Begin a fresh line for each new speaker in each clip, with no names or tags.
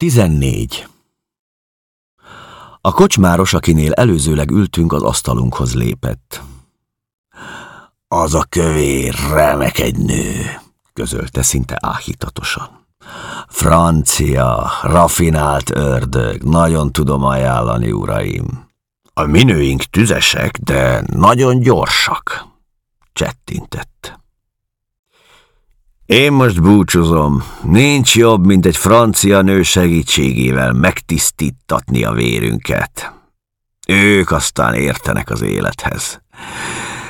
14. A kocsmáros, akinél előzőleg ültünk, az asztalunkhoz lépett. Az a kövér remek egy nő, közölte szinte áhítatosan. Francia, rafinált ördög, nagyon tudom ajánlani, uraim. A minőink tüzesek, de nagyon gyorsak, csettintett. Én most búcsúzom. Nincs jobb, mint egy francia nő segítségével megtisztítatni a vérünket. Ők aztán értenek az élethez.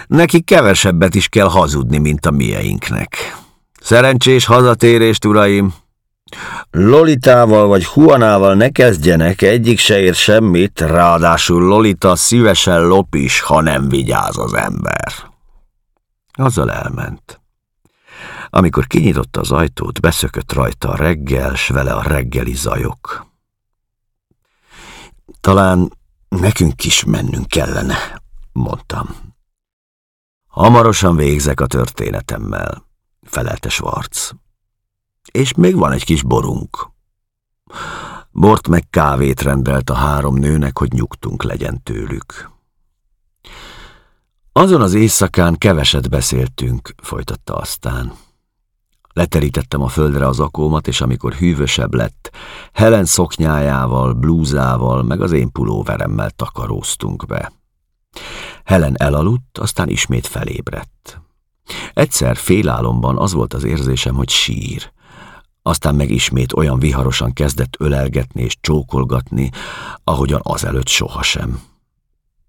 Neki kevesebbet is kell hazudni, mint a mieinknek. Szerencsés hazatérést, uraim! Lolitával vagy Huanával ne kezdjenek, egyik se ér semmit, ráadásul Lolita szívesen lop is, ha nem vigyáz az ember. Azzal elment. Amikor kinyitotta az ajtót, beszökött rajta a reggel, s vele a reggeli zajok. Talán nekünk is mennünk kellene, mondtam. Hamarosan végzek a történetemmel, felelte Schwarz. És még van egy kis borunk. Bort meg kávét rendelt a három nőnek, hogy nyugtunk legyen tőlük. Azon az éjszakán keveset beszéltünk, folytatta aztán. Leterítettem a földre az akómat, és amikor hűvösebb lett, Helen szoknyájával, blúzával, meg az én pulóveremmel takaróztunk be. Helen elaludt, aztán ismét felébredt. Egyszer félálomban az volt az érzésem, hogy sír. Aztán meg ismét olyan viharosan kezdett ölelgetni és csókolgatni, ahogyan azelőtt sohasem.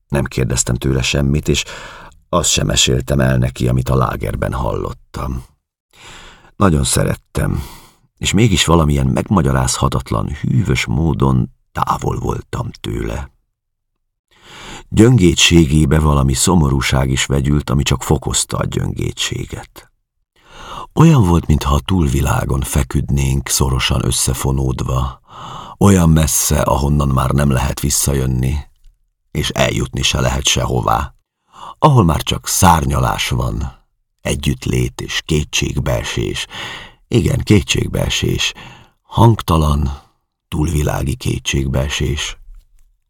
Nem kérdeztem tőle semmit, és azt sem meséltem el neki, amit a lágerben hallottam. Nagyon szerettem, és mégis valamilyen megmagyarázhatatlan, hűvös módon távol voltam tőle. Gyöngétségébe valami szomorúság is vegyült, ami csak fokozta a gyöngétséget. Olyan volt, mintha a túlvilágon feküdnénk szorosan összefonódva, olyan messze, ahonnan már nem lehet visszajönni, és eljutni se lehet sehová, ahol már csak szárnyalás van, együttlét és kétségbeesés, igen, kétségbeesés, hangtalan, túlvilági kétségbeesés,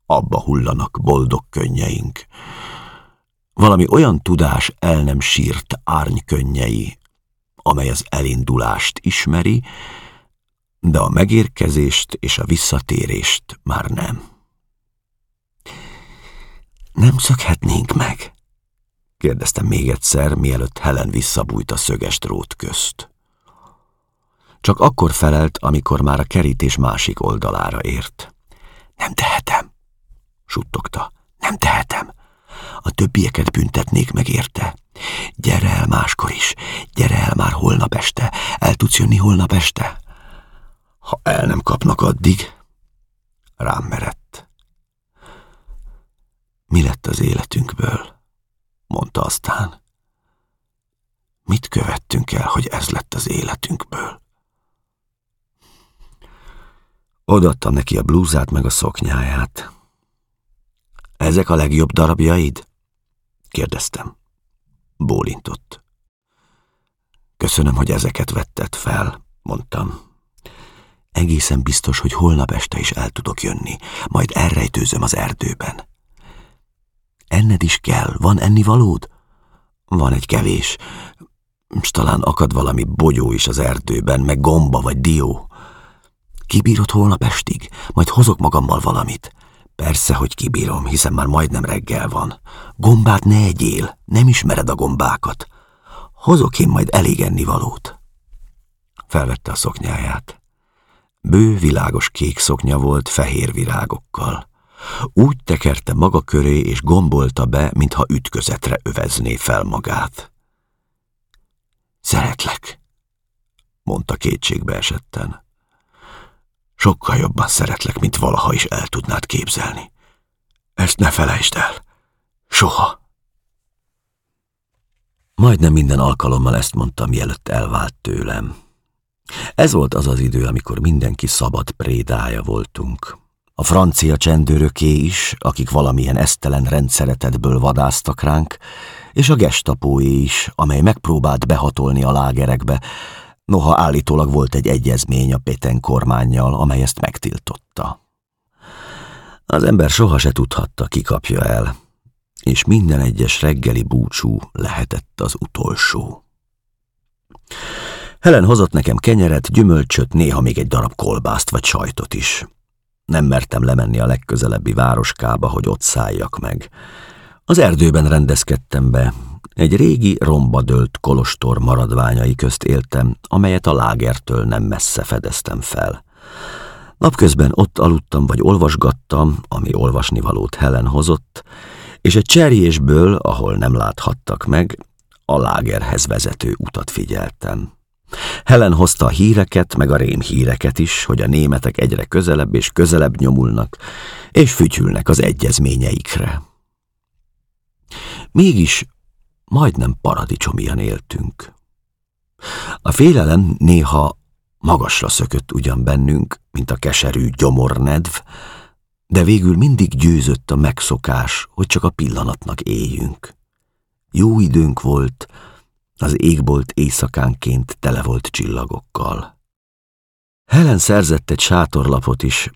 abba hullanak boldog könnyeink. Valami olyan tudás el nem sírt árny könnyei, amely az elindulást ismeri, de a megérkezést és a visszatérést már nem. Nem szökhetnénk meg? Kérdeztem még egyszer, mielőtt Helen visszabújt a szöges drót közt. Csak akkor felelt, amikor már a kerítés másik oldalára ért. Nem tehetem, suttogta. Nem tehetem. A többieket büntetnék meg érte. Gyere el máskor is, gyere el már holnap este. El tudsz jönni holnap este? Ha el nem kapnak addig, rám merett. Mi lett az életünkből? Mondta aztán. Mit követtünk el, hogy ez lett az életünkből? Odaadtam neki a blúzát meg a szoknyáját. Ezek a legjobb darabjaid? kérdeztem. Bólintott. Köszönöm, hogy ezeket vetted fel, mondtam. Egészen biztos, hogy holnap este is el tudok jönni, majd elrejtőzöm az erdőben. Enned is kell, van ennivalód? Van egy kevés, s talán akad valami bogyó is az erdőben, meg gomba vagy dió. Kibírod holnap estig, majd hozok magammal valamit. Persze, hogy kibírom, hiszen már majdnem reggel van. Gombát ne egyél, nem ismered a gombákat. Hozok én majd elég ennivalót. Felvette a szoknyáját. Bő, világos kék szoknya volt fehér virágokkal. Úgy tekerte maga köré és gombolta be, mintha ütközetre övezné fel magát. Szeretlek, mondta kétségbe esetten. Sokkal jobban szeretlek, mint valaha is el tudnád képzelni. Ezt ne felejtsd el. Soha. Majdnem minden alkalommal ezt mondtam, mielőtt elvált tőlem. Ez volt az az idő, amikor mindenki szabad prédája voltunk. A francia csendőröké is, akik valamilyen esztelen rendszeretetből vadáztak ránk, és a gestapóé is, amely megpróbált behatolni a lágerekbe, Noha állítólag volt egy egyezmény a Péten kormányjal, amely ezt megtiltotta. Az ember soha se tudhatta, ki kapja el, és minden egyes reggeli búcsú lehetett az utolsó. Helen hozott nekem kenyeret, gyümölcsöt, néha még egy darab kolbászt vagy sajtot is. Nem mertem lemenni a legközelebbi városkába, hogy ott szálljak meg. Az erdőben rendezkedtem be, egy régi, romba dőlt kolostor maradványai közt éltem, amelyet a lágertől nem messze fedeztem fel. Napközben ott aludtam vagy olvasgattam, ami olvasnivalót Helen hozott, és egy cserjésből, ahol nem láthattak meg, a lágerhez vezető utat figyeltem. Helen hozta a híreket, meg a rém híreket is, hogy a németek egyre közelebb és közelebb nyomulnak, és fütyülnek az egyezményeikre. Mégis majdnem paradicsomian éltünk. A félelem néha magasra szökött ugyan bennünk, mint a keserű gyomornedv, de végül mindig győzött a megszokás, hogy csak a pillanatnak éljünk. Jó időnk volt, az égbolt éjszakánként tele volt csillagokkal. Helen szerzett egy sátorlapot is,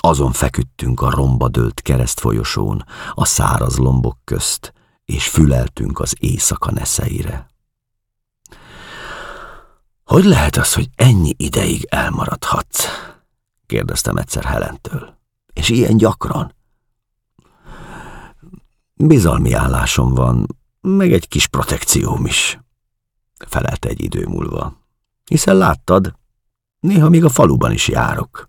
azon feküdtünk a romba dőlt keresztfolyosón, a száraz lombok közt, és füleltünk az éjszaka neszeire. Hogy lehet az, hogy ennyi ideig elmaradhatsz? kérdeztem egyszer Helentől. És ilyen gyakran? Bizalmi állásom van, meg egy kis protekcióm is, felelte egy idő múlva. Hiszen láttad, néha még a faluban is járok.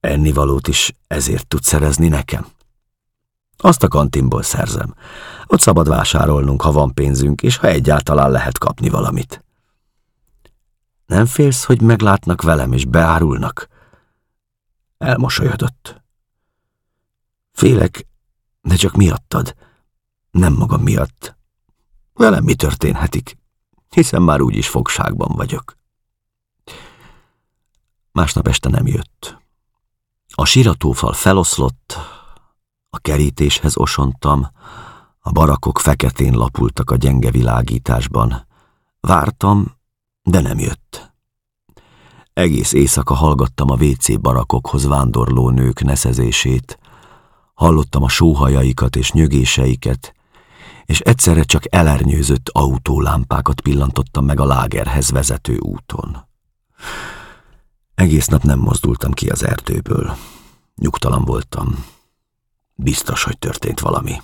Ennivalót is ezért tud szerezni nekem? Azt a kantinból szerzem. Ott szabad vásárolnunk, ha van pénzünk, és ha egyáltalán lehet kapni valamit. Nem félsz, hogy meglátnak velem és beárulnak? Elmosolyodott. Félek, de csak miattad. Nem magam miatt. Velem mi történhetik, hiszen már úgyis fogságban vagyok. Másnap este nem jött. A siratófal feloszlott, a kerítéshez osontam, a barakok feketén lapultak a gyenge világításban. Vártam, de nem jött. Egész éjszaka hallgattam a WC barakokhoz vándorló nők neszezését, hallottam a sóhajaikat és nyögéseiket, és egyszerre csak elernyőzött autólámpákat pillantottam meg a lágerhez vezető úton. Egész nap nem mozdultam ki az erdőből. Nyugtalan voltam. Biztos, hogy történt valami.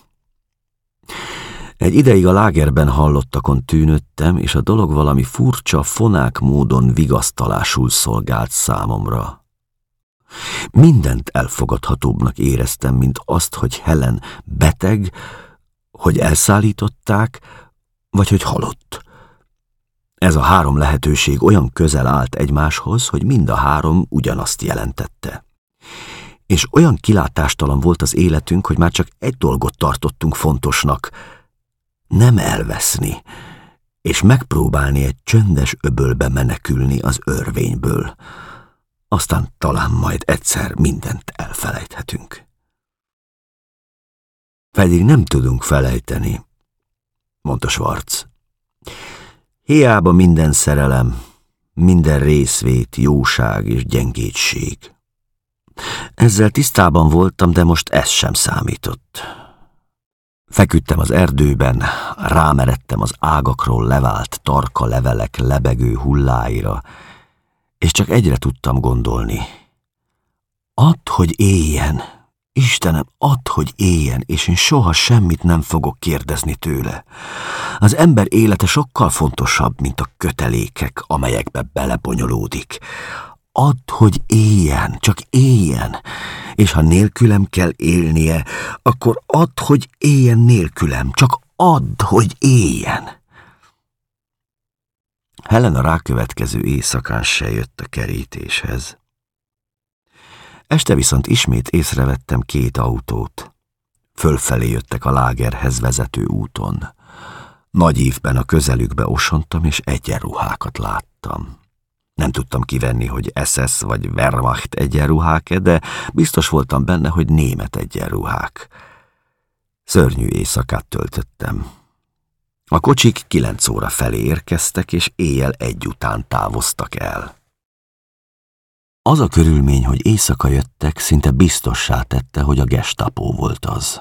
Egy ideig a lágerben hallottakon tűnöttem, és a dolog valami furcsa, fonák módon vigasztalásul szolgált számomra. Mindent elfogadhatóbbnak éreztem, mint azt, hogy Helen beteg, hogy elszállították, vagy hogy halott. Ez a három lehetőség olyan közel állt egymáshoz, hogy mind a három ugyanazt jelentette. És olyan kilátástalan volt az életünk, hogy már csak egy dolgot tartottunk fontosnak, nem elveszni, és megpróbálni egy csöndes öbölbe menekülni az örvényből. Aztán talán majd egyszer mindent elfelejthetünk. Pedig nem tudunk felejteni, mondta Schwarz. Hiába minden szerelem, minden részvét, jóság és gyengétség. Ezzel tisztában voltam, de most ez sem számított. Feküdtem az erdőben, rámeredtem az ágakról levált tarka levelek lebegő hulláira, és csak egyre tudtam gondolni. Add, hogy éljen, Istenem, add, hogy éljen, és én soha semmit nem fogok kérdezni tőle. Az ember élete sokkal fontosabb, mint a kötelékek, amelyekbe belebonyolódik. Add, hogy éljen, csak éljen, és ha nélkülem kell élnie, akkor add, hogy éljen nélkülem, csak add, hogy éljen. Helen a rákövetkező éjszakán se jött a kerítéshez. Este viszont ismét észrevettem két autót. Fölfelé jöttek a lágerhez vezető úton. Nagy évben a közelükbe osontam, és egyenruhákat láttam. Nem tudtam kivenni, hogy SS vagy Wehrmacht egyenruhák-e, de biztos voltam benne, hogy német egyenruhák. Szörnyű éjszakát töltöttem. A kocsik kilenc óra felé érkeztek, és éjjel egy után távoztak el. Az a körülmény, hogy éjszaka jöttek, szinte biztossá tette, hogy a gestapó volt az.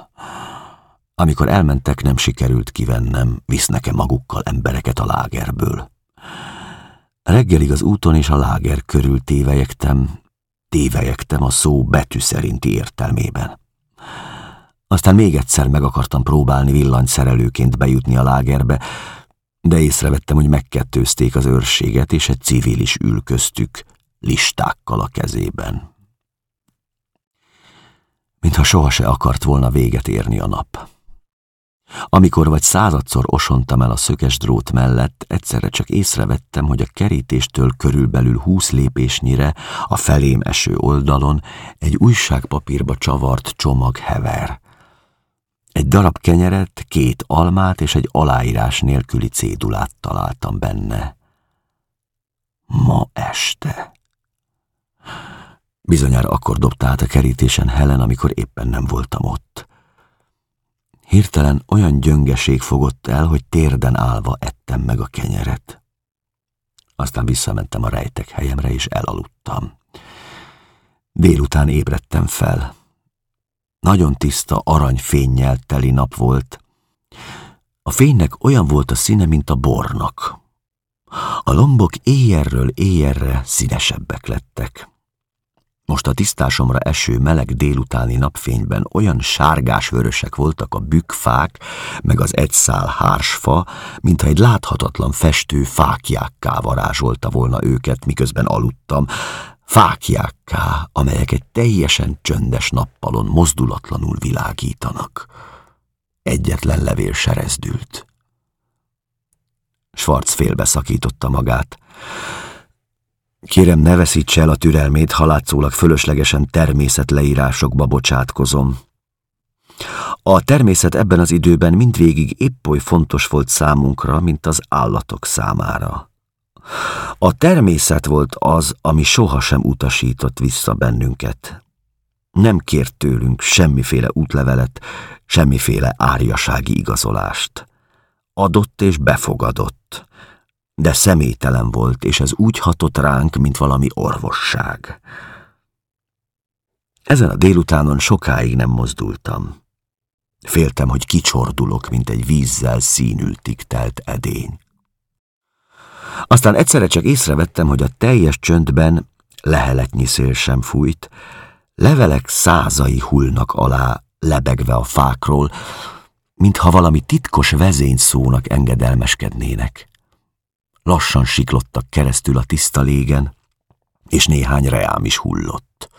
Amikor elmentek, nem sikerült kivennem, visznek-e magukkal embereket a lágerből. Reggelig az úton és a láger körül tévejektem, tévejektem a szó betű szerinti értelmében. Aztán még egyszer meg akartam próbálni villanyszerelőként bejutni a lágerbe, de észrevettem, hogy megkettőzték az őrséget, és egy civil is ül köztük, listákkal a kezében. Mintha soha se akart volna véget érni a nap. Amikor vagy századszor osontam el a szöges drót mellett, egyszerre csak észrevettem, hogy a kerítéstől körülbelül húsz lépésnyire a felém eső oldalon egy újságpapírba csavart csomag hever. Egy darab kenyeret, két almát és egy aláírás nélküli cédulát találtam benne. Ma este. Bizonyára akkor dobta át a kerítésen Helen, amikor éppen nem voltam ott. Hirtelen olyan gyöngeség fogott el, hogy térden állva ettem meg a kenyeret. Aztán visszamentem a rejtek helyemre, és elaludtam. Délután ébredtem fel. Nagyon tiszta, aranyfénnyel teli nap volt. A fénynek olyan volt a színe, mint a bornak. A lombok éjjelről éjjelre színesebbek lettek. Most a tisztásomra eső meleg délutáni napfényben olyan sárgás-vörösek voltak a bükkfák, meg az egyszál hársfa, mintha egy láthatatlan festő fákjákká varázsolta volna őket, miközben aludtam, fákjákká, amelyek egy teljesen csöndes nappalon mozdulatlanul világítanak. Egyetlen levél serezdült. Schwarz félbeszakította magát. Kérem, ne veszítse el a türelmét, ha látszólag fölöslegesen természetleírásokba bocsátkozom. A természet ebben az időben mindvégig épp oly fontos volt számunkra, mint az állatok számára. A természet volt az, ami sohasem utasított vissza bennünket. Nem kért tőlünk semmiféle útlevelet, semmiféle árjasági igazolást. Adott és befogadott, de személytelen volt, és ez úgy hatott ránk, mint valami orvosság. Ezen a délutánon sokáig nem mozdultam. Féltem, hogy kicsordulok, mint egy vízzel színültig telt edény. Aztán egyszerre csak észrevettem, hogy a teljes csöndben leheletnyi szél sem fújt, levelek százai hullnak alá, lebegve a fákról, mintha valami titkos vezényszónak engedelmeskednének lassan siklottak keresztül a tiszta légen, és néhány reám is hullott.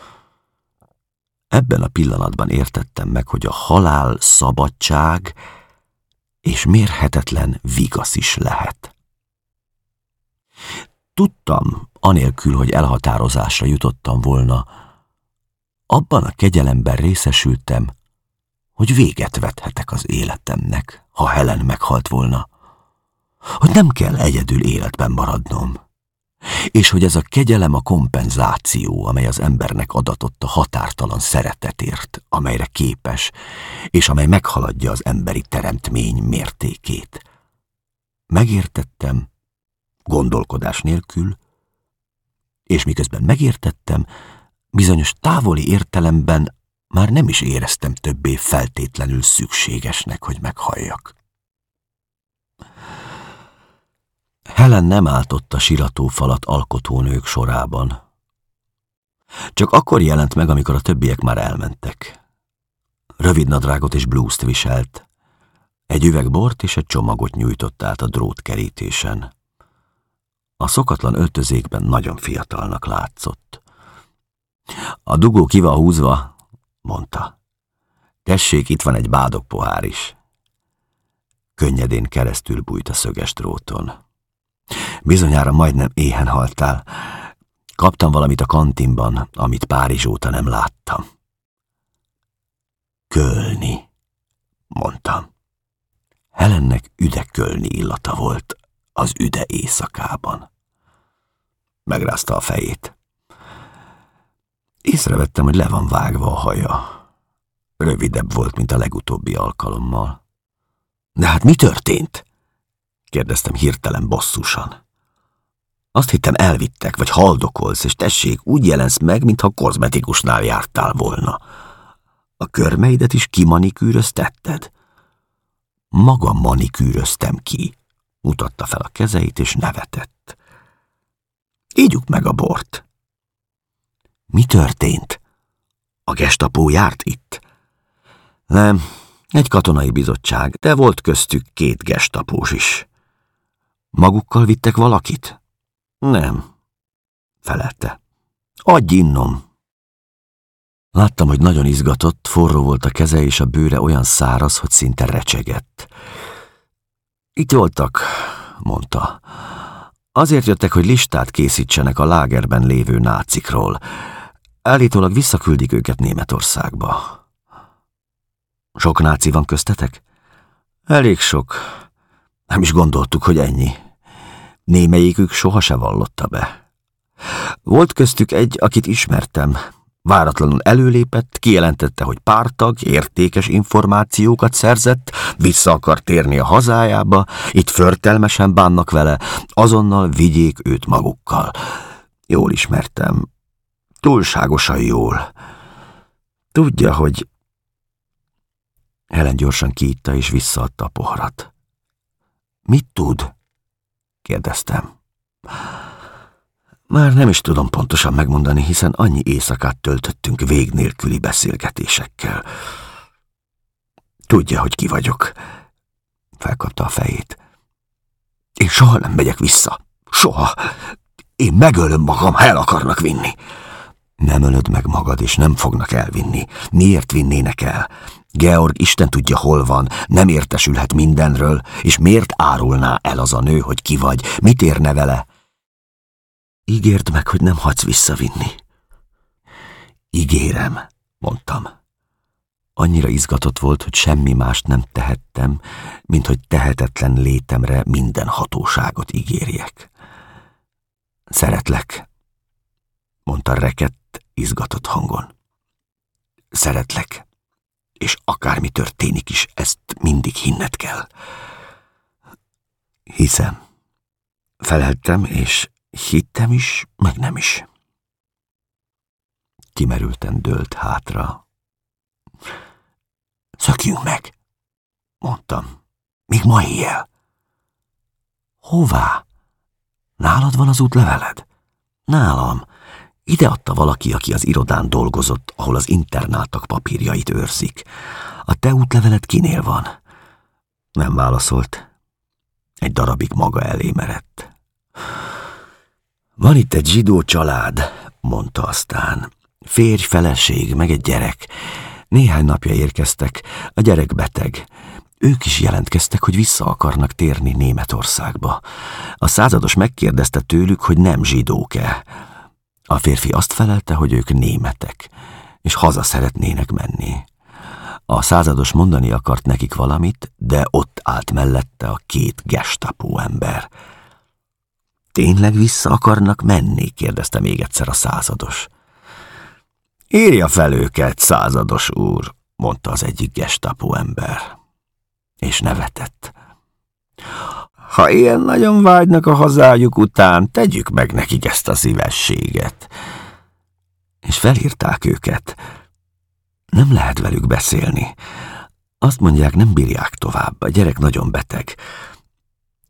Ebben a pillanatban értettem meg, hogy a halál szabadság és mérhetetlen vigasz is lehet. Tudtam, anélkül, hogy elhatározásra jutottam volna, abban a kegyelemben részesültem, hogy véget vethetek az életemnek, ha Helen meghalt volna hogy nem kell egyedül életben maradnom, és hogy ez a kegyelem a kompenzáció, amely az embernek adatott a határtalan szeretetért, amelyre képes, és amely meghaladja az emberi teremtmény mértékét. Megértettem, gondolkodás nélkül, és miközben megértettem, bizonyos távoli értelemben már nem is éreztem többé feltétlenül szükségesnek, hogy meghalljak. Helen nem álltott a siratófalat alkotó nők sorában. Csak akkor jelent meg, amikor a többiek már elmentek. Rövid nadrágot és blúzt viselt. Egy üveg bort és egy csomagot nyújtott át a drótkerítésen. A szokatlan öltözékben nagyon fiatalnak látszott. A dugó ki van húzva, mondta. Tessék, itt van egy bádog pohár is. Könnyedén keresztül bújt a szöges dróton. Bizonyára majdnem éhen haltál. Kaptam valamit a kantinban, amit Párizs óta nem láttam. Kölni, mondtam. Helennek üdekölni illata volt az üde éjszakában. Megrázta a fejét. Észrevettem, hogy le van vágva a haja. Rövidebb volt, mint a legutóbbi alkalommal. De hát mi történt? kérdeztem hirtelen bosszusan. Azt hittem elvittek, vagy haldokolsz, és tessék, úgy jelensz meg, mintha kozmetikusnál jártál volna. A körmeidet is kimanikűröztetted? Maga manikűröztem ki, mutatta fel a kezeit, és nevetett. Ígyuk meg a bort. Mi történt? A gestapó járt itt? Nem, egy katonai bizottság, de volt köztük két gestapós is. Magukkal vittek valakit? Nem, felelte. Adj innom. Láttam, hogy nagyon izgatott, forró volt a keze, és a bőre olyan száraz, hogy szinte recsegett. Itt voltak, mondta. Azért jöttek, hogy listát készítsenek a lágerben lévő nácikról. Állítólag visszaküldik őket Németországba. Sok náci van köztetek? Elég sok. Nem is gondoltuk, hogy ennyi. Némelyikük soha se vallotta be. Volt köztük egy, akit ismertem. Váratlanul előlépett, kijelentette, hogy pártag, értékes információkat szerzett, vissza akar térni a hazájába, itt förtelmesen bánnak vele, azonnal vigyék őt magukkal. Jól ismertem. Túlságosan jól. Tudja, hogy... Helen gyorsan kiitta és visszaadta a poharat. Mit tud? Kérdeztem. Már nem is tudom pontosan megmondani, hiszen annyi éjszakát töltöttünk vég nélküli beszélgetésekkel. Tudja, hogy ki vagyok. Felkapta a fejét. Én soha nem megyek vissza. Soha. Én megölöm magam, ha el akarnak vinni. Nem ölöd meg magad, és nem fognak elvinni. Miért vinnének el? Georg Isten tudja, hol van, nem értesülhet mindenről, és miért árulná el az a nő, hogy ki vagy, mit érne vele? Ígérd meg, hogy nem hagysz visszavinni. Ígérem, mondtam. Annyira izgatott volt, hogy semmi mást nem tehettem, mint hogy tehetetlen létemre minden hatóságot ígérjek. Szeretlek, mondta rekett, izgatott hangon. Szeretlek, és akármi történik is, ezt mindig hinned kell. Hiszem. Feleltem, és hittem is, meg nem is. Kimerülten dőlt hátra. Szökjünk meg, mondtam. Még ma éjjel. Hová? Nálad van az útleveled? Nálam. Ide adta valaki, aki az irodán dolgozott, ahol az internátak papírjait őrzik. A te útleveled kinél van? Nem válaszolt. Egy darabig maga elé merett. Van itt egy zsidó család, mondta aztán. Férj, feleség, meg egy gyerek. Néhány napja érkeztek, a gyerek beteg. Ők is jelentkeztek, hogy vissza akarnak térni Németországba. A százados megkérdezte tőlük, hogy nem zsidók-e. A férfi azt felelte, hogy ők németek, és haza szeretnének menni. A százados mondani akart nekik valamit, de ott állt mellette a két gestapó ember. Tényleg vissza akarnak menni? kérdezte még egyszer a százados. Írja fel őket, százados úr, mondta az egyik gestapó ember, és nevetett. Ha ilyen nagyon vágynak a hazájuk után, tegyük meg nekik ezt a szívességet. És felírták őket. Nem lehet velük beszélni. Azt mondják, nem bírják tovább, a gyerek nagyon beteg.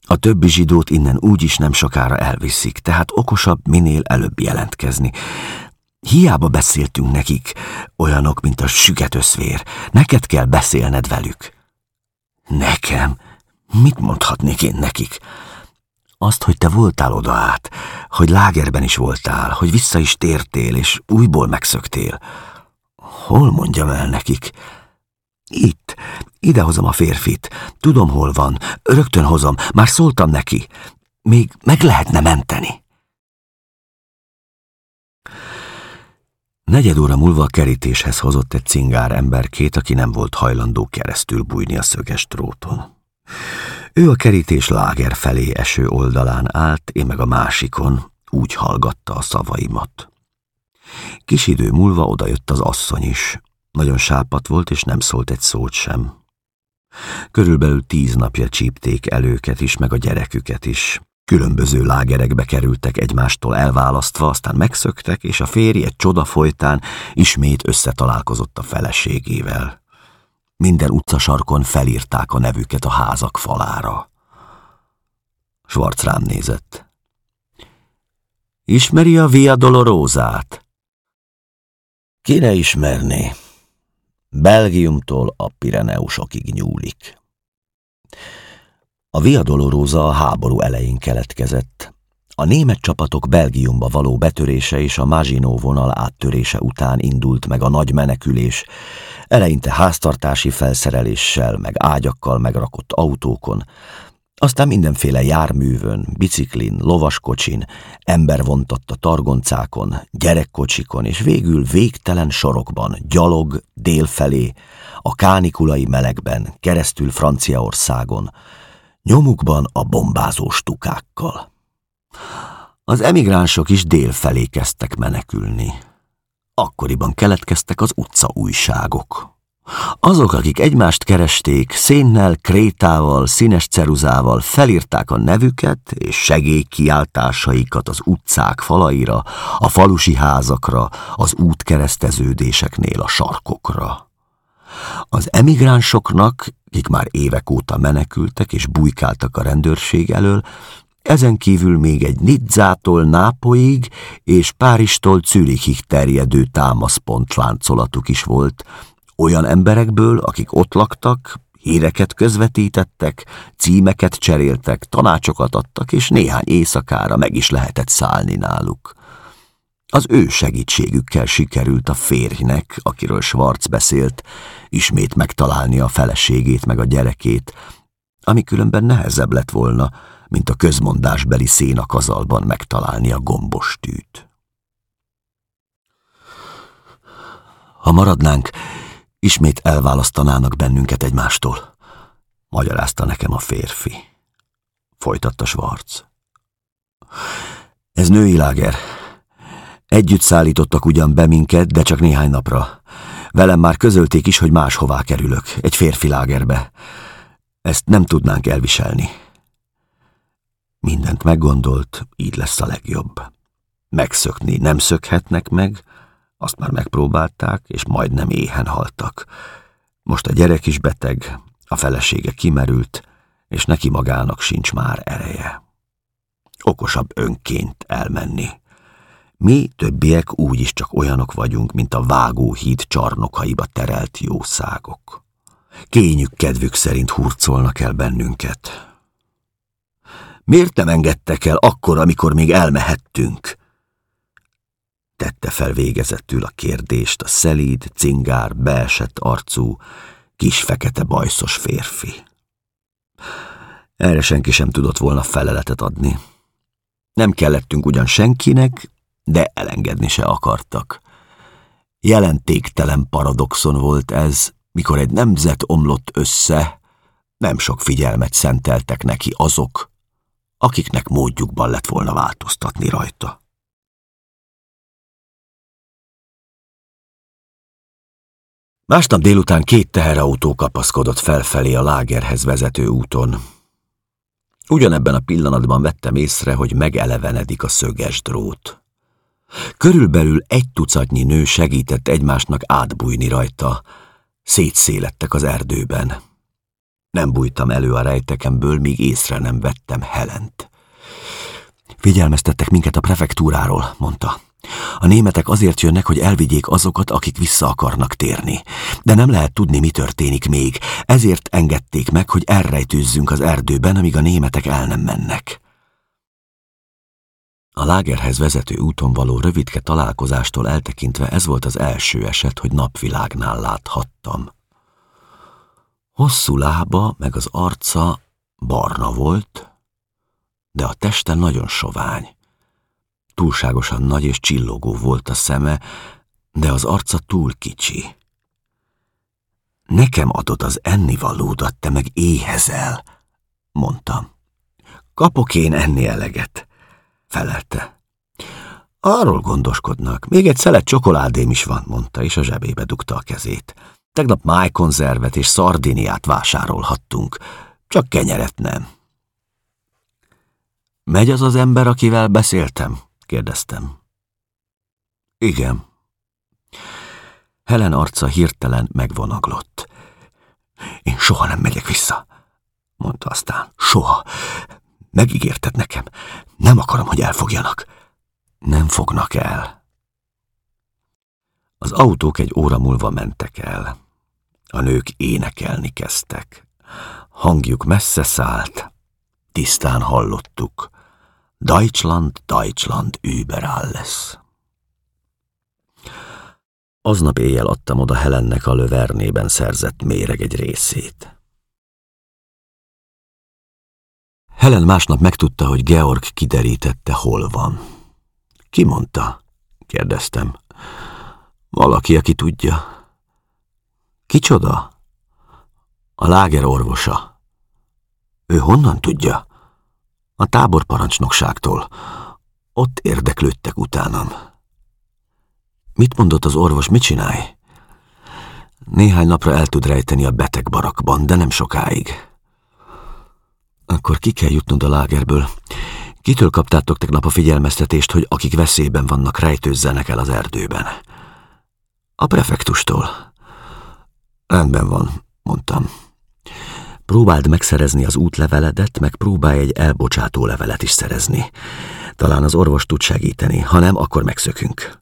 A többi zsidót innen úgyis nem sokára elviszik, tehát okosabb minél előbb jelentkezni. Hiába beszéltünk nekik, olyanok, mint a sügetőszvér. Neked kell beszélned velük. Nekem? Mit mondhatnék én nekik? Azt, hogy te voltál oda át, hogy lágerben is voltál, hogy vissza is tértél, és újból megszöktél. Hol mondjam el nekik? Itt, idehozom a férfit. Tudom, hol van. Rögtön hozom. Már szóltam neki. Még meg lehetne menteni. Negyed óra múlva a kerítéshez hozott egy cingár emberkét, aki nem volt hajlandó keresztül bújni a szöges dróton. Ő a kerítés láger felé eső oldalán állt, én meg a másikon, úgy hallgatta a szavaimat. Kis idő múlva odajött az asszony is. Nagyon sápat volt, és nem szólt egy szót sem. Körülbelül tíz napja csípték el őket is, meg a gyereküket is. Különböző lágerekbe kerültek egymástól elválasztva, aztán megszöktek, és a férj egy csoda folytán ismét összetalálkozott a feleségével. Minden utcasarkon felírták a nevüket a házak falára. Schwarz rám nézett. Ismeri a Via Dolorózát? Kire ismerni? Belgiumtól a Pireneusokig nyúlik. A Via Dolorosa a háború elején keletkezett. A német csapatok Belgiumba való betörése és a Maginot vonal áttörése után indult meg a nagy menekülés, eleinte háztartási felszereléssel, meg ágyakkal megrakott autókon, aztán mindenféle járművön, biciklin, lovaskocsin, ember vontott a targoncákon, gyerekkocsikon, és végül végtelen sorokban, gyalog, délfelé, a kánikulai melegben, keresztül Franciaországon, nyomukban a bombázó stukákkal. Az emigránsok is délfelé kezdtek menekülni. Akkoriban keletkeztek az utca újságok. Azok, akik egymást keresték, szénnel, krétával, színes ceruzával felírták a nevüket és segélykiáltásaikat az utcák falaira, a falusi házakra, az útkereszteződéseknél a sarkokra. Az emigránsoknak, akik már évek óta menekültek és bujkáltak a rendőrség elől, ezen kívül még egy Nidzától Nápoig és Páristól Zürichig terjedő támaszpont láncolatuk is volt, olyan emberekből, akik ott laktak, híreket közvetítettek, címeket cseréltek, tanácsokat adtak, és néhány éjszakára meg is lehetett szállni náluk. Az ő segítségükkel sikerült a férjnek, akiről Schwarz beszélt, ismét megtalálni a feleségét meg a gyerekét, ami különben nehezebb lett volna, mint a közmondásbeli szénakazalban megtalálni a gombostűt. Ha maradnánk, ismét elválasztanának bennünket egymástól, magyarázta nekem a férfi. Folytatta Schwarz. Ez női láger. Együtt szállítottak ugyan be minket, de csak néhány napra. Velem már közölték is, hogy máshová kerülök, egy férfi lágerbe. Ezt nem tudnánk elviselni. Mindent meggondolt, így lesz a legjobb. Megszökni nem szökhetnek meg, azt már megpróbálták, és majdnem éhen haltak. Most a gyerek is beteg, a felesége kimerült, és neki magának sincs már ereje. Okosabb önként elmenni. Mi többiek úgyis csak olyanok vagyunk, mint a vágóhíd csarnokaiba terelt jószágok. Kényük kedvük szerint hurcolnak el bennünket. Miért nem engedtek el akkor, amikor még elmehettünk? Tette fel végezetül a kérdést a szelíd, cingár, beesett arcú, kis fekete bajszos férfi. Erre senki sem tudott volna feleletet adni. Nem kellettünk ugyan senkinek, de elengedni se akartak. Jelentéktelen paradoxon volt ez, mikor egy nemzet omlott össze, nem sok figyelmet szenteltek neki azok, akiknek módjukban lett volna változtatni rajta. Másnap délután két teherautó kapaszkodott felfelé a lágerhez vezető úton. Ugyanebben a pillanatban vettem észre, hogy megelevenedik a szöges drót. Körülbelül egy tucatnyi nő segített egymásnak átbújni rajta. Szétszélettek az erdőben. Nem bújtam elő a rejtekemből, míg észre nem vettem Helent. Figyelmeztettek minket a prefektúráról, mondta. A németek azért jönnek, hogy elvigyék azokat, akik vissza akarnak térni. De nem lehet tudni, mi történik még, ezért engedték meg, hogy elrejtőzzünk az erdőben, amíg a németek el nem mennek. A lágerhez vezető úton való rövidke találkozástól eltekintve ez volt az első eset, hogy napvilágnál láthattam. Hosszú lába, meg az arca barna volt, de a teste nagyon sovány. Túlságosan nagy és csillogó volt a szeme, de az arca túl kicsi. Nekem adod az ennivalódat, te meg éhezel, mondtam. Kapok én enni eleget, felelte. Arról gondoskodnak, még egy szelet csokoládém is van, mondta, és a zsebébe dugta a kezét. Tegnap májkonzervet és szardiniát vásárolhattunk, csak kenyeret nem. Megy az az ember, akivel beszéltem? kérdeztem. Igen. Helen arca hirtelen megvonaglott. Én soha nem megyek vissza, mondta aztán. Soha. Megígérted nekem. Nem akarom, hogy elfogjanak. Nem fognak el. Az autók egy óra múlva mentek el. A nők énekelni kezdtek. Hangjuk messze szállt. Tisztán hallottuk. Deutschland, Deutschland über alles. Aznap éjjel adtam oda Helennek a lövernében szerzett méreg egy részét. Helen másnap megtudta, hogy Georg kiderítette, hol van. Ki mondta? kérdeztem. Valaki, aki tudja. Kicsoda? A láger orvosa. Ő honnan tudja? A táborparancsnokságtól. Ott érdeklődtek utánam. Mit mondott az orvos, mit csinálj? Néhány napra el tud rejteni a beteg barakban, de nem sokáig. Akkor ki kell jutnod a lágerből. Kitől kaptátok tegnap a figyelmeztetést, hogy akik veszélyben vannak, rejtőzzenek el az erdőben? A prefektustól. Rendben van, mondtam. Próbáld megszerezni az útleveledet, meg próbálj egy elbocsátó levelet is szerezni. Talán az orvos tud segíteni, ha nem, akkor megszökünk.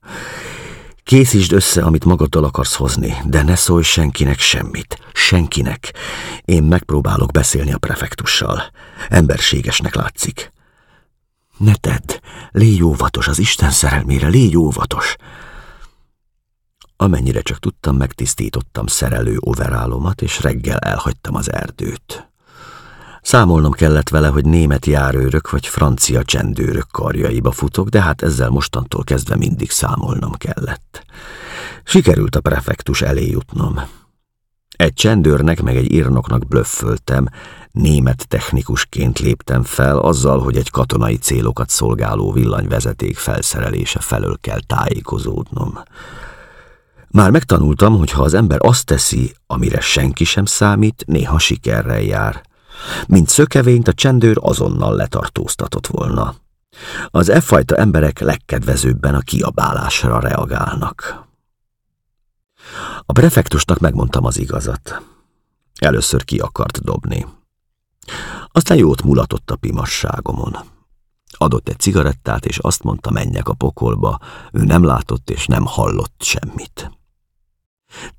Készítsd össze, amit magaddal akarsz hozni, de ne szólj senkinek semmit. Senkinek. Én megpróbálok beszélni a prefektussal. Emberségesnek látszik. Ne tedd, légy óvatos, az Isten szerelmére, légy óvatos. Amennyire csak tudtam, megtisztítottam szerelő overálomat, és reggel elhagytam az erdőt. Számolnom kellett vele, hogy német járőrök vagy francia csendőrök karjaiba futok, de hát ezzel mostantól kezdve mindig számolnom kellett. Sikerült a prefektus elé jutnom. Egy csendőrnek meg egy írnoknak blöfföltem, német technikusként léptem fel azzal, hogy egy katonai célokat szolgáló villanyvezeték felszerelése felől kell tájékozódnom. Már megtanultam, hogy ha az ember azt teszi, amire senki sem számít, néha sikerrel jár. Mint szökevényt a csendőr azonnal letartóztatott volna. Az e fajta emberek legkedvezőbben a kiabálásra reagálnak. A prefektusnak megmondtam az igazat. Először ki akart dobni. Aztán jót mulatott a pimasságomon. Adott egy cigarettát, és azt mondta, menjek a pokolba. Ő nem látott és nem hallott semmit.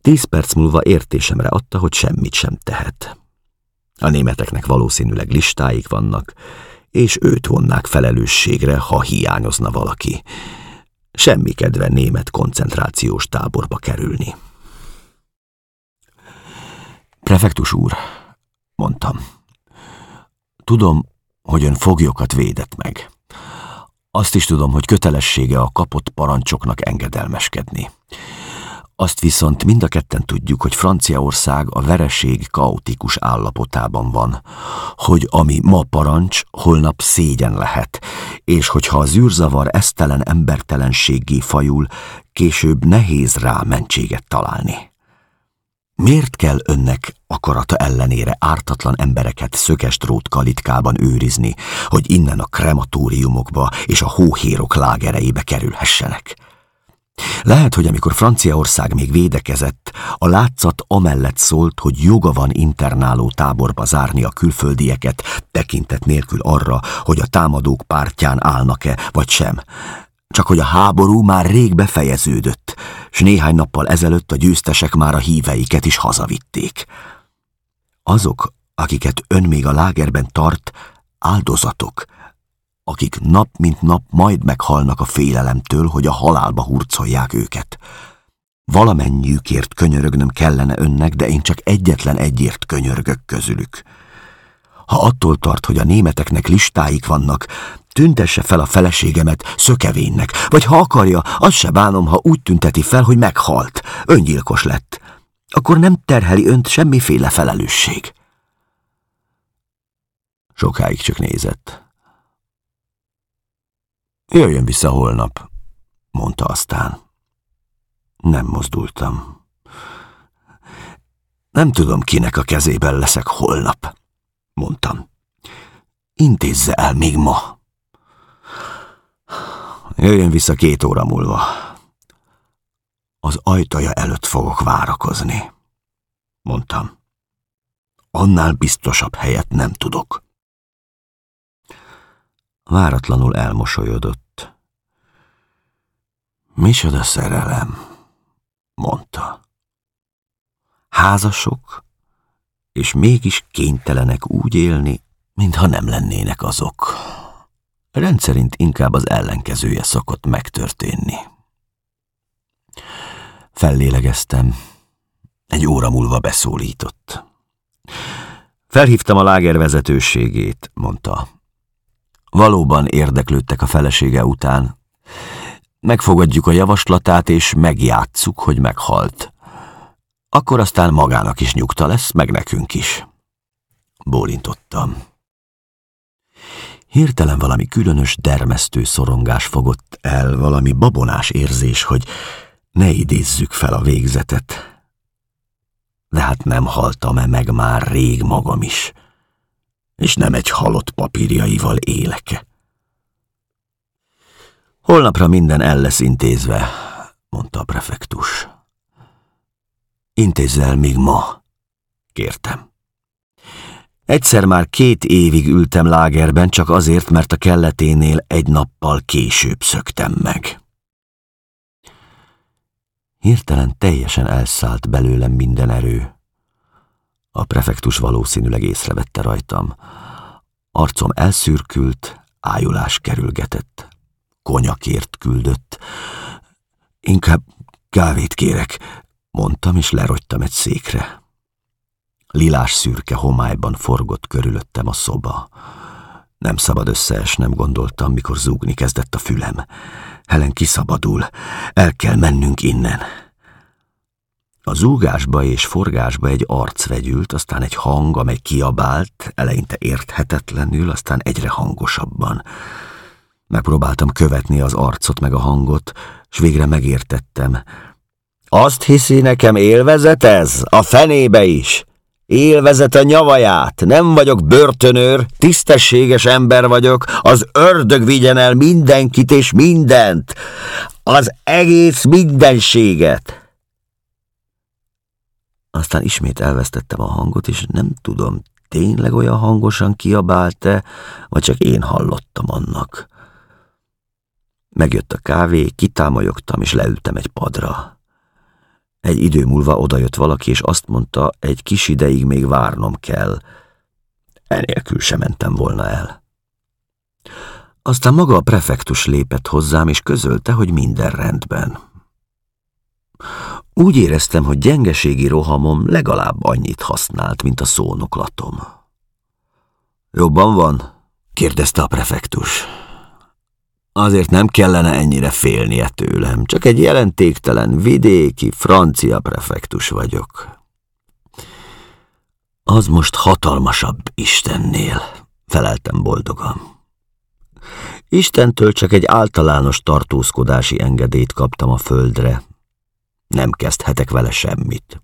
Tíz perc múlva értésemre adta, hogy semmit sem tehet. A németeknek valószínűleg listáik vannak, és őt vonnák felelősségre, ha hiányozna valaki. Semmi kedve német koncentrációs táborba kerülni. Prefektus úr, mondtam, tudom, hogy ön foglyokat védett meg. Azt is tudom, hogy kötelessége a kapott parancsoknak engedelmeskedni. Azt viszont mind a ketten tudjuk, hogy Franciaország a vereség kaotikus állapotában van, hogy ami ma parancs, holnap szégyen lehet, és hogyha az űrzavar esztelen embertelenséggé fajul, később nehéz rá mentséget találni. Miért kell önnek akarata ellenére ártatlan embereket szöges drót kalitkában őrizni, hogy innen a krematóriumokba és a hóhérok lágereibe kerülhessenek? Lehet, hogy amikor Franciaország még védekezett, a látszat amellett szólt, hogy joga van internáló táborba zárni a külföldieket, tekintet nélkül arra, hogy a támadók pártján állnak-e, vagy sem. Csak hogy a háború már rég befejeződött, s néhány nappal ezelőtt a győztesek már a híveiket is hazavitték. Azok, akiket ön még a lágerben tart, áldozatok, akik nap mint nap majd meghalnak a félelemtől, hogy a halálba hurcolják őket. Valamennyiükért könyörögnöm kellene önnek, de én csak egyetlen egyért könyörgök közülük. Ha attól tart, hogy a németeknek listáik vannak, tüntesse fel a feleségemet szökevénynek, vagy ha akarja, azt se bánom, ha úgy tünteti fel, hogy meghalt, öngyilkos lett. Akkor nem terheli önt semmiféle felelősség. Sokáig csak nézett. Jöjjön vissza holnap, mondta aztán. Nem mozdultam. Nem tudom, kinek a kezében leszek holnap, mondtam. Intézze el még ma. Jöjjön vissza két óra múlva. Az ajtaja előtt fogok várakozni, mondtam. Annál biztosabb helyet nem tudok. Váratlanul elmosolyodott. Micsoda szerelem, mondta. Házasok, és mégis kénytelenek úgy élni, mintha nem lennének azok. Rendszerint inkább az ellenkezője szokott megtörténni. Fellélegeztem. Egy óra múlva beszólított. Felhívtam a láger vezetőségét, mondta. Valóban érdeklődtek a felesége után. Megfogadjuk a javaslatát, és megjátszuk, hogy meghalt. Akkor aztán magának is nyugta lesz, meg nekünk is. Bólintottam. Hirtelen valami különös, dermesztő szorongás fogott el, valami babonás érzés, hogy ne idézzük fel a végzetet. De hát nem haltam-e meg már rég magam is, és nem egy halott papírjaival élek. Holnapra minden el lesz intézve, mondta a prefektus. Intézzel még ma, kértem. Egyszer már két évig ültem lágerben, csak azért, mert a kelleténél egy nappal később szöktem meg. Hirtelen teljesen elszállt belőlem minden erő. A prefektus valószínűleg észrevette rajtam. Arcom elszürkült, ájulás kerülgetett. Konyakért küldött. Inkább kávét kérek, mondtam, és lerogytam egy székre. Lilás szürke homályban forgott körülöttem a szoba. Nem szabad összeesnem, gondoltam, mikor zúgni kezdett a fülem. Helen kiszabadul, el kell mennünk innen. A zúgásba és forgásba egy arc vegyült, aztán egy hang, amely kiabált, eleinte érthetetlenül, aztán egyre hangosabban. Megpróbáltam követni az arcot meg a hangot, s végre megértettem. Azt hiszi nekem élvezet ez? A fenébe is? Élvezet a nyavaját, nem vagyok börtönőr, tisztességes ember vagyok, az ördög vigyen el mindenkit és mindent, az egész mindenséget. Aztán ismét elvesztettem a hangot, és nem tudom, tényleg olyan hangosan kiabált-e, vagy csak én hallottam annak. Megjött a kávé, kitámolyogtam, és leültem egy padra. Egy idő múlva odajött valaki, és azt mondta, egy kis ideig még várnom kell. Enélkül sem mentem volna el. Aztán maga a prefektus lépett hozzám, és közölte, hogy minden rendben. Úgy éreztem, hogy gyengeségi rohamom legalább annyit használt, mint a szónoklatom. Jobban van? kérdezte a prefektus. Azért nem kellene ennyire félnie tőlem, csak egy jelentéktelen vidéki francia prefektus vagyok. Az most hatalmasabb Istennél, feleltem boldogan. Istentől csak egy általános tartózkodási engedélyt kaptam a földre. Nem kezdhetek vele semmit.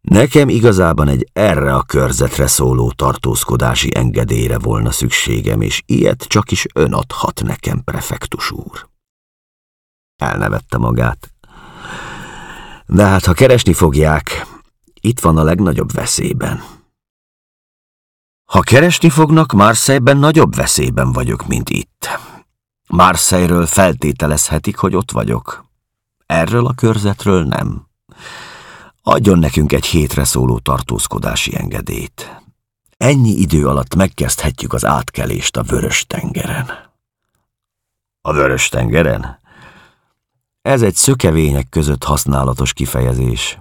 Nekem igazában egy erre a körzetre szóló tartózkodási engedélyre volna szükségem, és ilyet csak is ön adhat nekem, prefektus úr. Elnevette magát. De hát, ha keresni fogják, itt van a legnagyobb veszélyben. Ha keresni fognak, Marseille-ben nagyobb veszélyben vagyok, mint itt. Marseille-ről feltételezhetik, hogy ott vagyok. Erről a körzetről nem. Adjon nekünk egy hétre szóló tartózkodási engedélyt. Ennyi idő alatt megkezdhetjük az átkelést a Vörös-tengeren. A Vörös-tengeren? Ez egy szökevények között használatos kifejezés.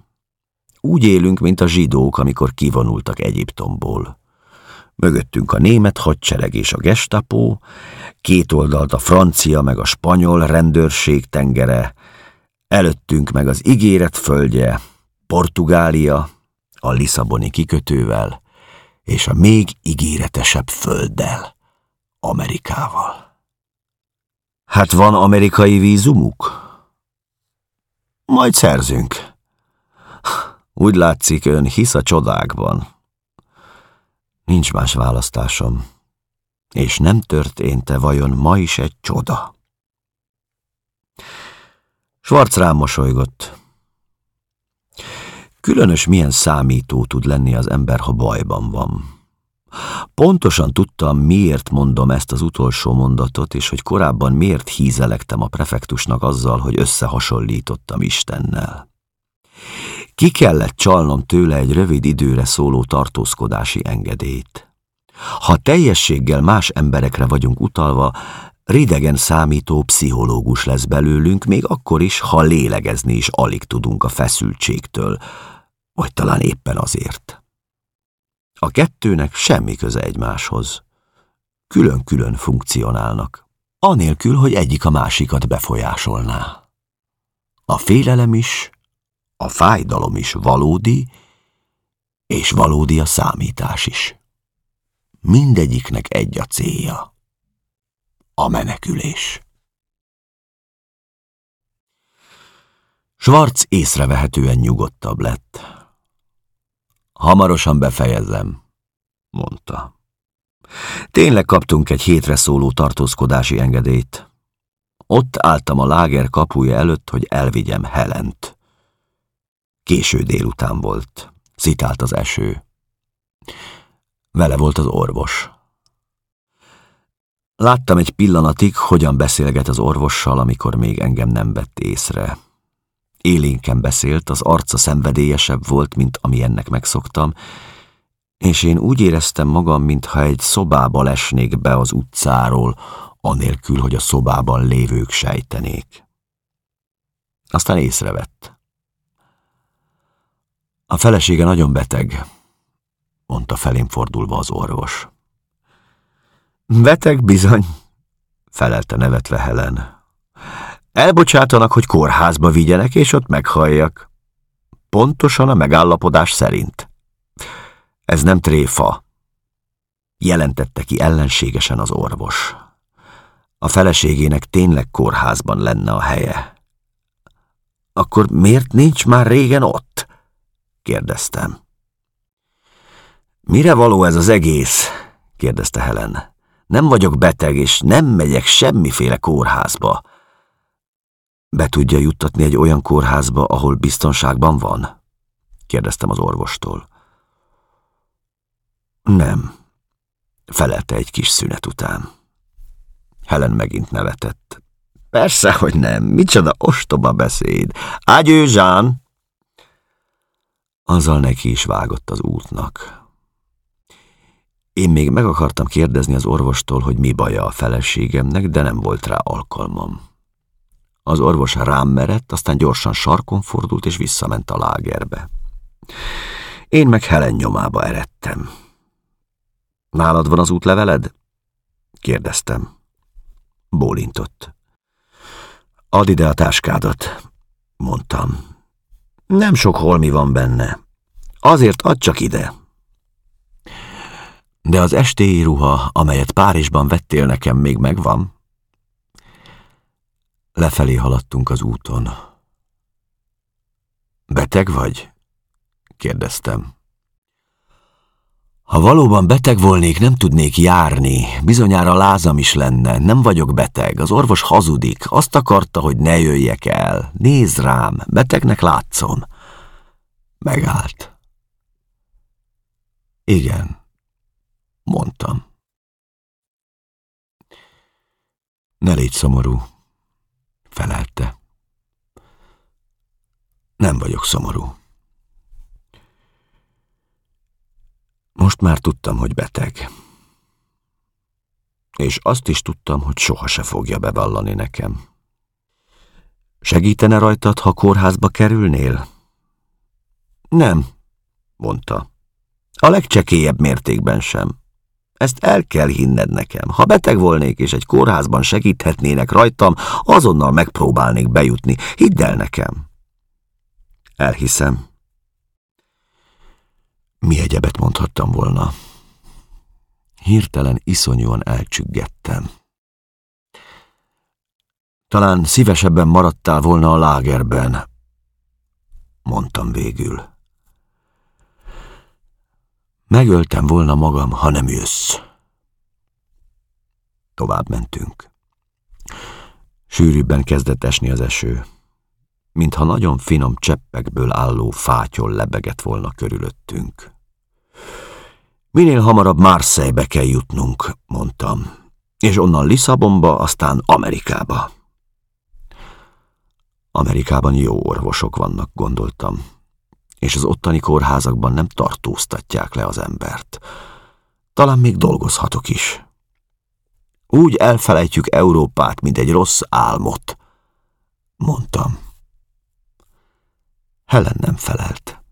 Úgy élünk, mint a zsidók, amikor kivonultak Egyiptomból. Mögöttünk a német hadsereg és a gestapo, két oldalt a francia meg a spanyol rendőrség tengere, előttünk meg az ígéret földje, Portugália, a Lisszaboni kikötővel, és a még ígéretesebb földdel, Amerikával. Hát van amerikai vízumuk? Majd szerzünk. Úgy látszik, ön hisz a csodákban. Nincs más választásom. És nem történt-e vajon ma is egy csoda? Schwarz rám mosolygott. Különös milyen számító tud lenni az ember, ha bajban van. Pontosan tudtam, miért mondom ezt az utolsó mondatot, és hogy korábban miért hízelektem a prefektusnak azzal, hogy összehasonlítottam Istennel. Ki kellett csalnom tőle egy rövid időre szóló tartózkodási engedélyt. Ha teljességgel más emberekre vagyunk utalva, ridegen számító pszichológus lesz belőlünk, még akkor is, ha lélegezni is alig tudunk a feszültségtől, vagy talán éppen azért. A kettőnek semmi köze egymáshoz. Külön-külön funkcionálnak, anélkül, hogy egyik a másikat befolyásolná. A félelem is, a fájdalom is valódi, és valódi a számítás is. Mindegyiknek egy a célja. A menekülés. Schwarz észrevehetően nyugodtabb lett. Hamarosan befejezem, mondta. Tényleg kaptunk egy hétre szóló tartózkodási engedélyt. Ott álltam a láger kapuja előtt, hogy elvigyem Helent. Késő délután volt. Szitált az eső. Vele volt az orvos. Láttam egy pillanatig, hogyan beszélget az orvossal, amikor még engem nem vett észre. Élénken beszélt, az arca szenvedélyesebb volt, mint ami ennek megszoktam, és én úgy éreztem magam, mintha egy szobába lesnék be az utcáról, anélkül, hogy a szobában lévők sejtenék. Aztán észrevett. A felesége nagyon beteg, mondta felém fordulva az orvos. Beteg bizony, felelte nevetve Helen. Elbocsátanak, hogy kórházba vigyenek, és ott meghalljak. Pontosan a megállapodás szerint. Ez nem tréfa, jelentette ki ellenségesen az orvos. A feleségének tényleg kórházban lenne a helye. Akkor miért nincs már régen ott? kérdeztem. Mire való ez az egész? kérdezte Helen. Nem vagyok beteg, és nem megyek semmiféle kórházba. Be tudja juttatni egy olyan kórházba, ahol biztonságban van? kérdeztem az orvostól. Nem, felelte egy kis szünet után. Helen megint nevetett. Persze, hogy nem, micsoda ostoba beszéd. Ágyő, Zsán! Azzal neki is vágott az útnak. Én még meg akartam kérdezni az orvostól, hogy mi baja a feleségemnek, de nem volt rá alkalmam. Az orvos rám merett, aztán gyorsan sarkon fordult és visszament a lágerbe. Én meg Helen nyomába eredtem. Nálad van az útleveled? kérdeztem. Bólintott. Add ide a táskádat, mondtam. Nem sok holmi van benne. Azért add csak ide. De az estéi ruha, amelyet Párizsban vettél nekem, még megvan? Lefelé haladtunk az úton. Beteg vagy? kérdeztem. Ha valóban beteg volnék, nem tudnék járni. Bizonyára lázam is lenne. Nem vagyok beteg. Az orvos hazudik. Azt akarta, hogy ne jöjjek el. Nézd rám, betegnek látszom. Megállt. Igen, mondtam. Ne légy szomorú, felelte. Nem vagyok szomorú. Most már tudtam, hogy beteg. És azt is tudtam, hogy soha se fogja bevallani nekem. Segítene rajtad, ha kórházba kerülnél? Nem, mondta. A legcsekélyebb mértékben sem. Ezt el kell hinned nekem. Ha beteg volnék és egy kórházban segíthetnének rajtam, azonnal megpróbálnék bejutni. Hidd el nekem. Elhiszem. Mi egyebet mondhattam volna? Hirtelen iszonyúan elcsüggettem. Talán szívesebben maradtál volna a lágerben, mondtam végül. Megöltem volna magam, ha nem jössz. Tovább mentünk. Sűrűbben kezdett esni az eső, mintha nagyon finom cseppekből álló fátyol lebegett volna körülöttünk. Minél hamarabb Marseille-be kell jutnunk, mondtam, és onnan Lisszabonba, aztán Amerikába. Amerikában jó orvosok vannak, gondoltam, és az ottani kórházakban nem tartóztatják le az embert. Talán még dolgozhatok is. Úgy elfelejtjük Európát, mint egy rossz álmot, mondtam. Helen nem felelt.